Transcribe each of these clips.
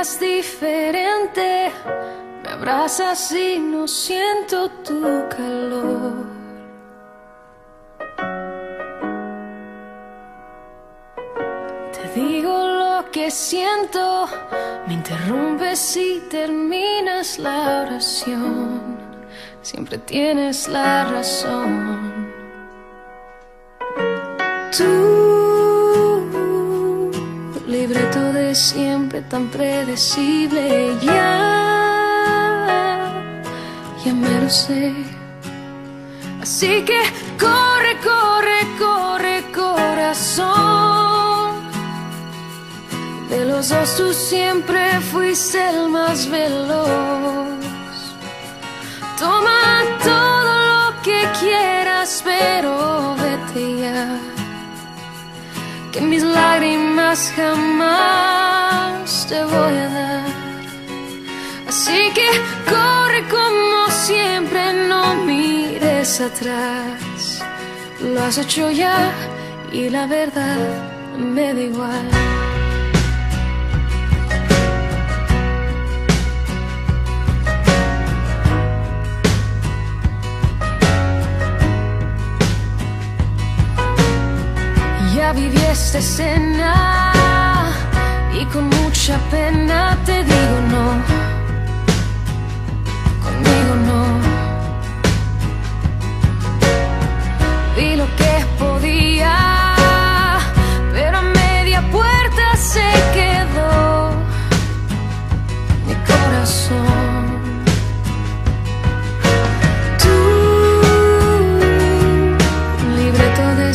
miras diferente, me abrazas y no siento tu calor. Te digo lo que siento, me interrumpes y terminas la oración. Siempre tienes la razón. Tú, libreto de siempre tan predecible, ya, ya me lo sé. Así que corre, corre, corre, corazón. De los dos siempre fuiste el más veloz. Toma todo lo que quieras, pero vete ya. Que mis lágrimas jamás te voy a dar. Así que corre como siempre, no mires atrás. Lo has hecho ya y la verdad me da igual. Ya viví esta escena y con mucha pena te digo no. Conmigo no. Vi lo que podía, pero a media puerta se quedó mi corazón. Tú, libreto de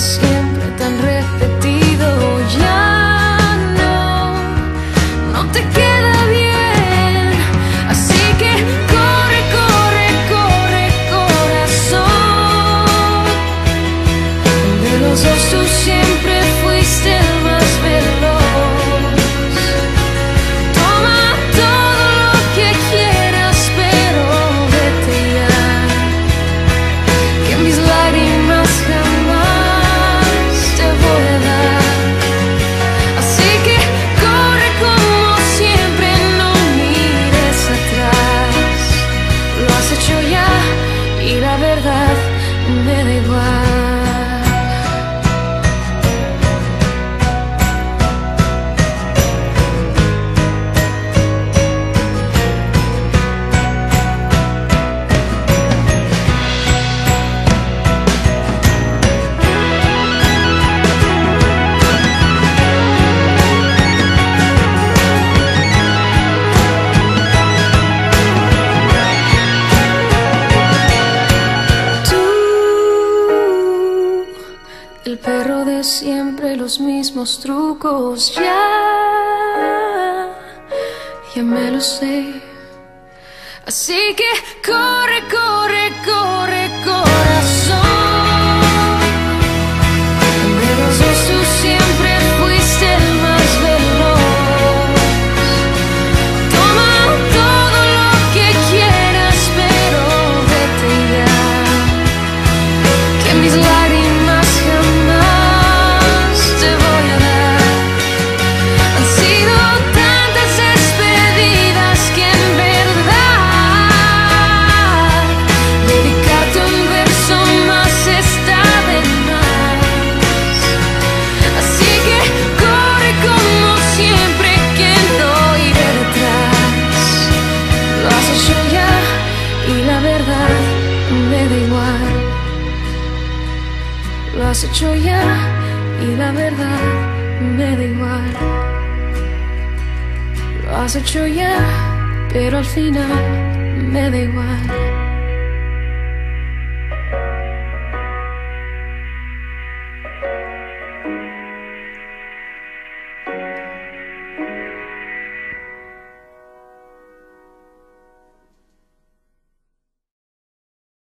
siempre, los mismos trucos, ya, ya me lo sé. Así que corre, corre, corre, corazón. Lo has hecho ya y la verdad me da igual. Lo has hecho ya, pero al final me da igual.